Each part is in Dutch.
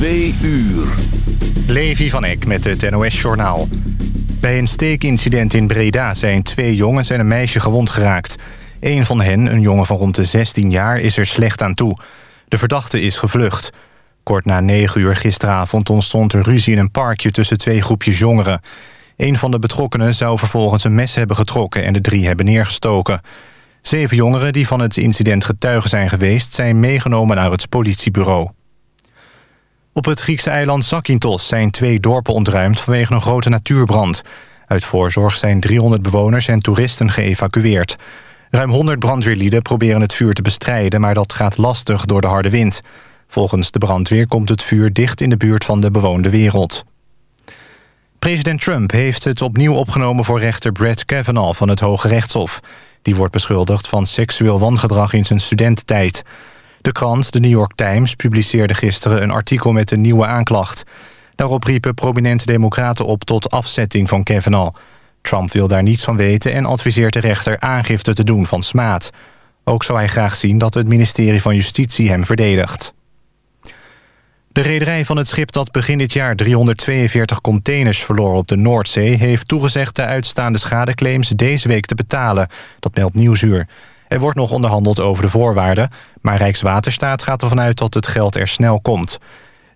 Twee uur. Levi van Eck met het NOS-journaal. Bij een steekincident in Breda zijn twee jongens en een meisje gewond geraakt. Een van hen, een jongen van rond de 16 jaar, is er slecht aan toe. De verdachte is gevlucht. Kort na 9 uur gisteravond ontstond er ruzie in een parkje... tussen twee groepjes jongeren. Een van de betrokkenen zou vervolgens een mes hebben getrokken... en de drie hebben neergestoken. Zeven jongeren die van het incident getuigen zijn geweest... zijn meegenomen naar het politiebureau. Op het Griekse eiland Zakynthos zijn twee dorpen ontruimd... vanwege een grote natuurbrand. Uit voorzorg zijn 300 bewoners en toeristen geëvacueerd. Ruim 100 brandweerlieden proberen het vuur te bestrijden... maar dat gaat lastig door de harde wind. Volgens de brandweer komt het vuur dicht in de buurt van de bewoonde wereld. President Trump heeft het opnieuw opgenomen voor rechter Brett Kavanaugh van het Hoge Rechtshof. Die wordt beschuldigd van seksueel wangedrag in zijn studententijd. De krant, de New York Times, publiceerde gisteren een artikel met een nieuwe aanklacht. Daarop riepen prominente democraten op tot afzetting van Kavanaugh. Trump wil daar niets van weten en adviseert de rechter aangifte te doen van smaad. Ook zou hij graag zien dat het ministerie van Justitie hem verdedigt. De rederij van het schip dat begin dit jaar 342 containers verloor op de Noordzee... heeft toegezegd de uitstaande schadeclaims deze week te betalen. Dat meldt Nieuwsuur. Er wordt nog onderhandeld over de voorwaarden... maar Rijkswaterstaat gaat ervan uit dat het geld er snel komt.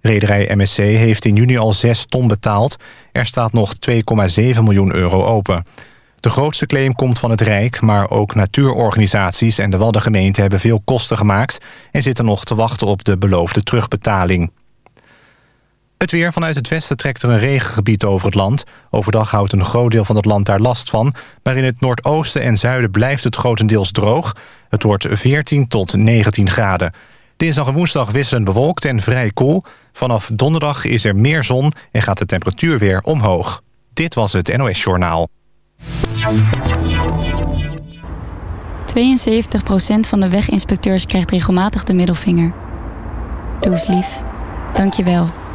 Rederij MSC heeft in juni al 6 ton betaald. Er staat nog 2,7 miljoen euro open. De grootste claim komt van het Rijk, maar ook natuurorganisaties... en de Waddengemeente hebben veel kosten gemaakt... en zitten nog te wachten op de beloofde terugbetaling. Het weer vanuit het westen trekt er een regengebied over het land. Overdag houdt een groot deel van het land daar last van. Maar in het noordoosten en zuiden blijft het grotendeels droog. Het wordt 14 tot 19 graden. Dinsdag en woensdag wisselend bewolkt en vrij koel. Vanaf donderdag is er meer zon en gaat de temperatuur weer omhoog. Dit was het NOS Journaal. 72% van de weginspecteurs krijgt regelmatig de middelvinger. Doe eens lief. Dank je wel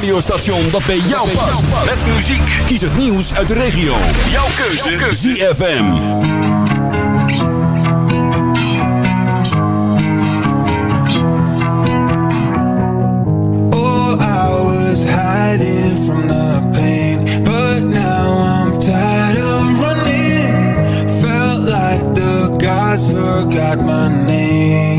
radiostation dat bij jou past. Met muziek. Kies het nieuws uit de regio. Jouw keuze. Jouw. ZFM. All I was hiding from the pain. But now I'm tired of running. Felt like the gods forgot my name.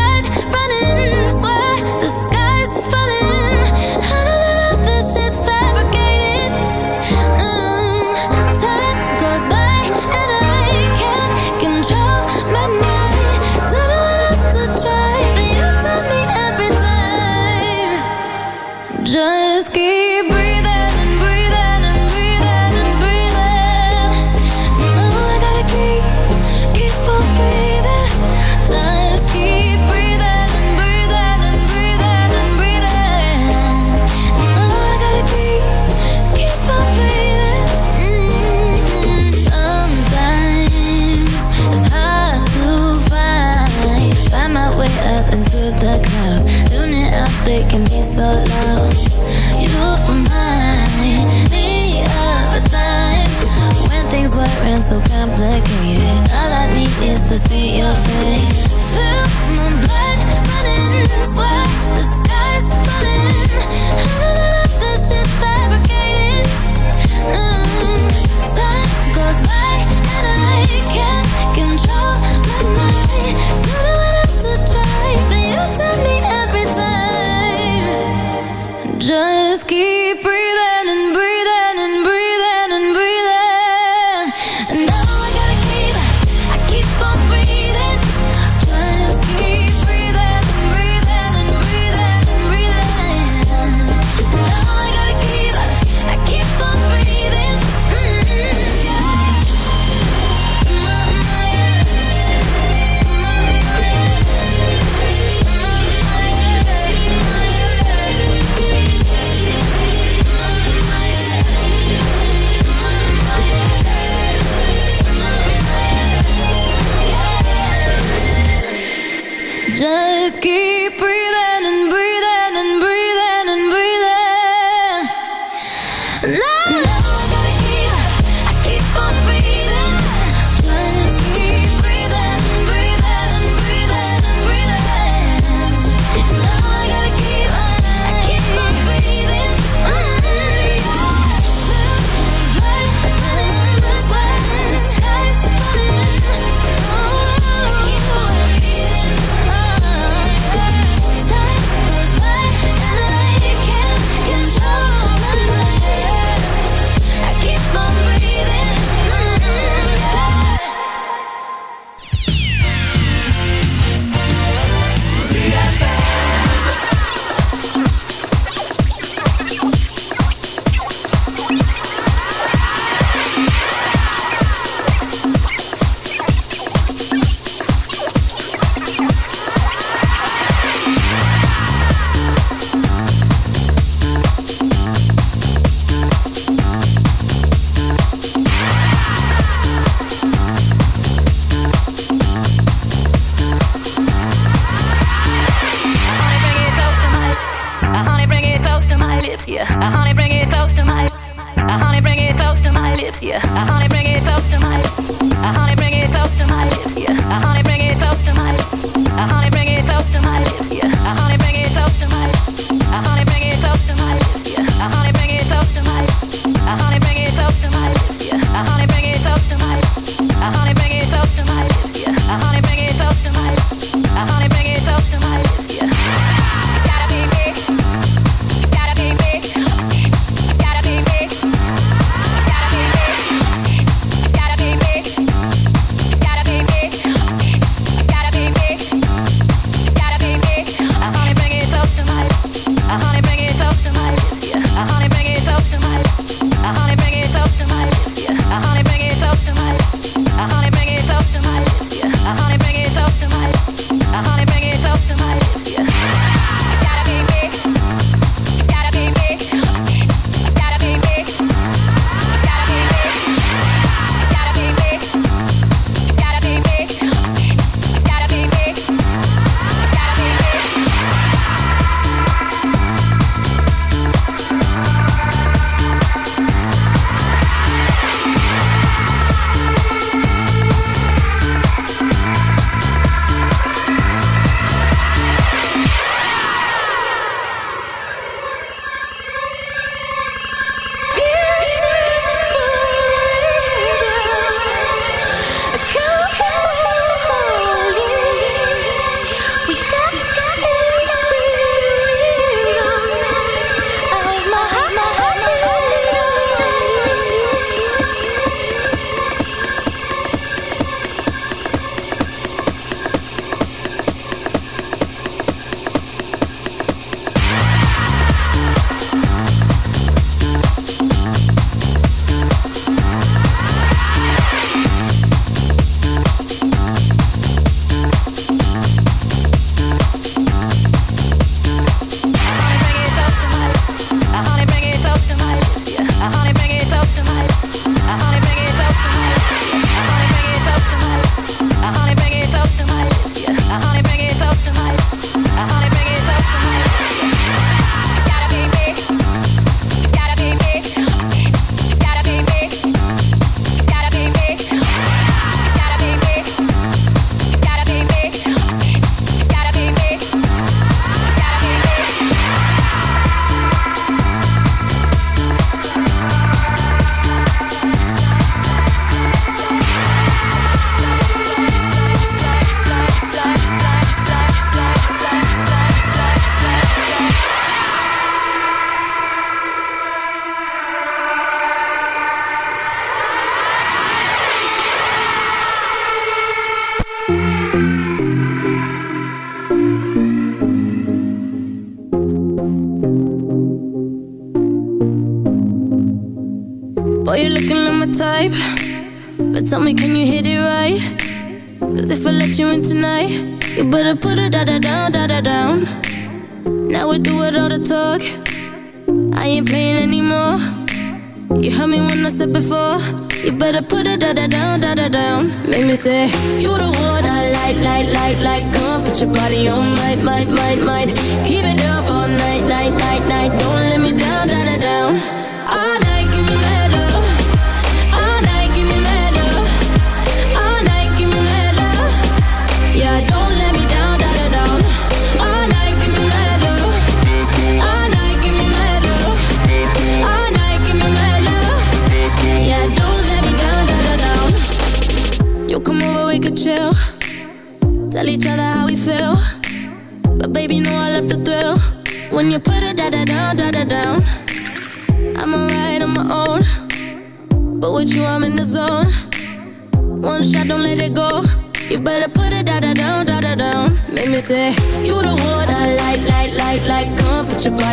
Yeah. Uh-huh.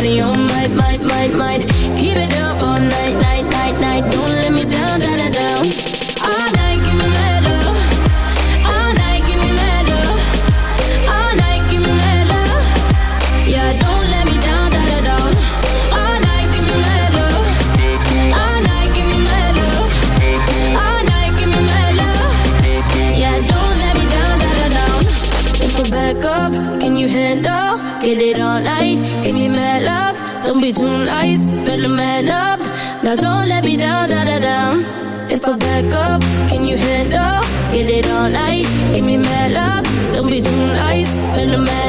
Now don't in the man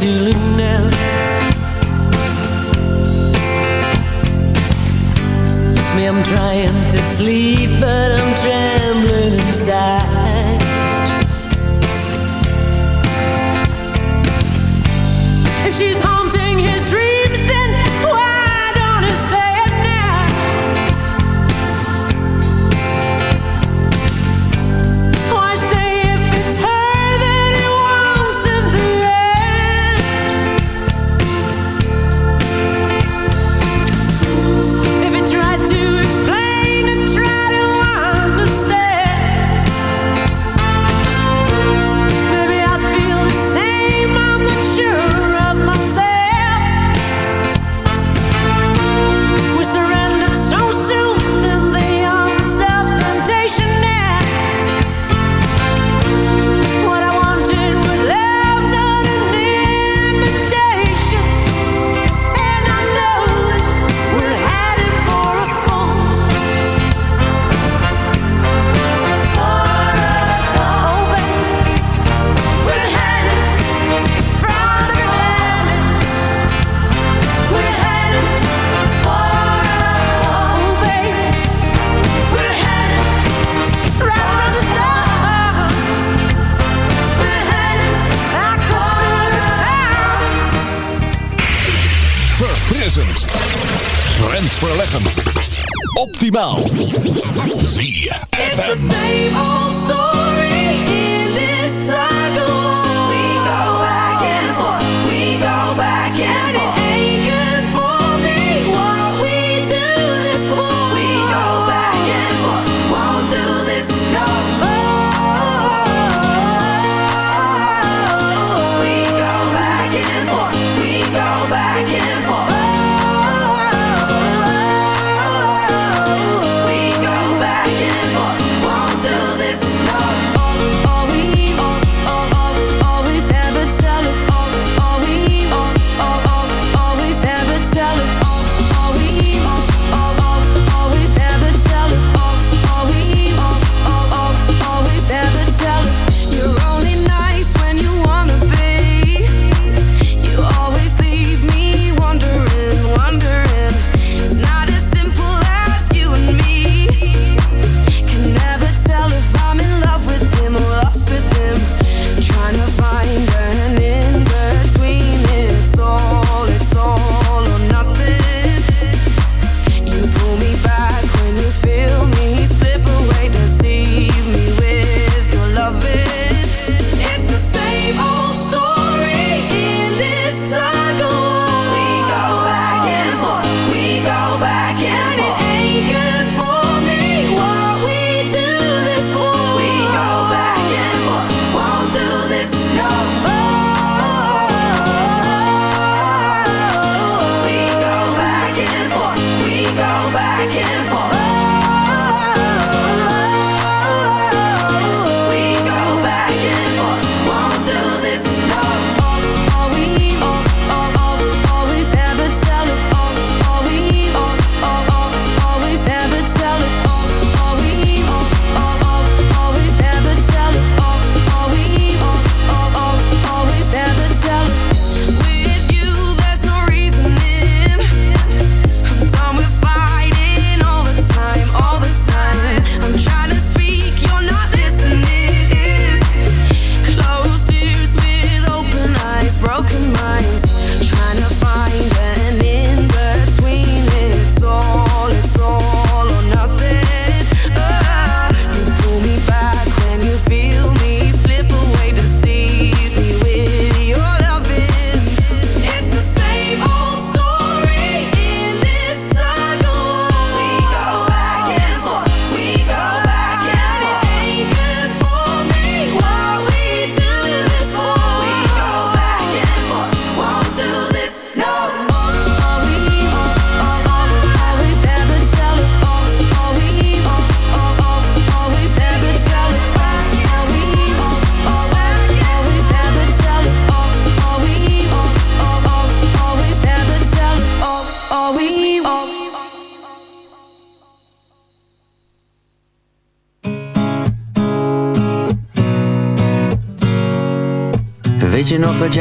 ceiling now. Me, I'm trying to sleep but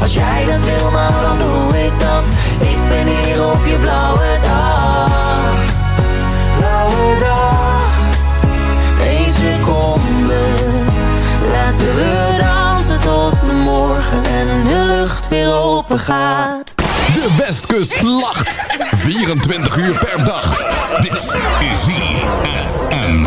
Als jij dat wil, nou dan doe ik dat Ik ben hier op je blauwe dag Blauwe dag Eén seconde Laten we dansen tot de morgen En de lucht weer open gaat De Westkust lacht. 24 uur per dag. Dit is ZFM.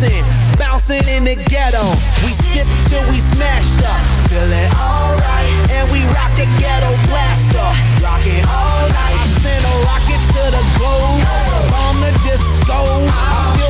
housing, bouncing in the ghetto. We sip till we smashed up, feeling alright. And we rock the ghetto blaster, rocking all night. I send a rocket to the globe, bomb the disco.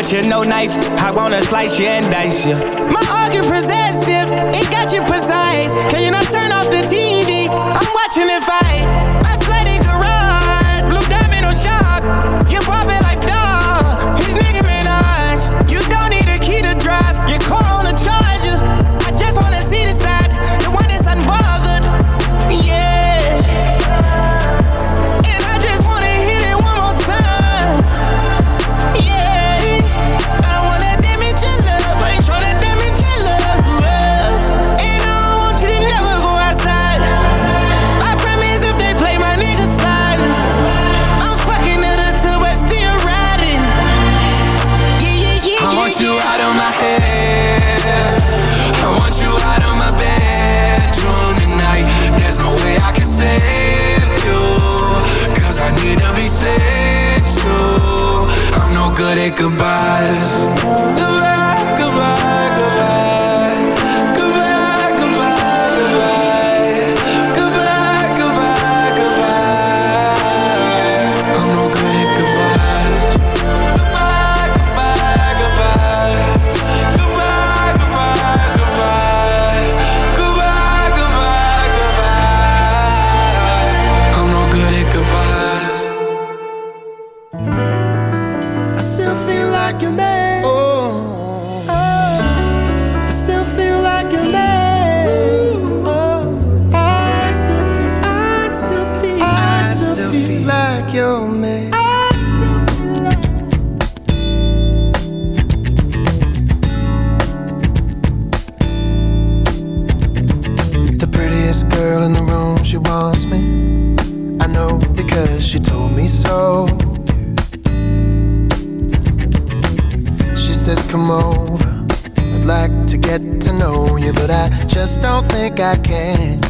but you're no knife. I wanna slice you and dice you. My argument presents. eyes argument. like to get to know you, but I just don't think I can.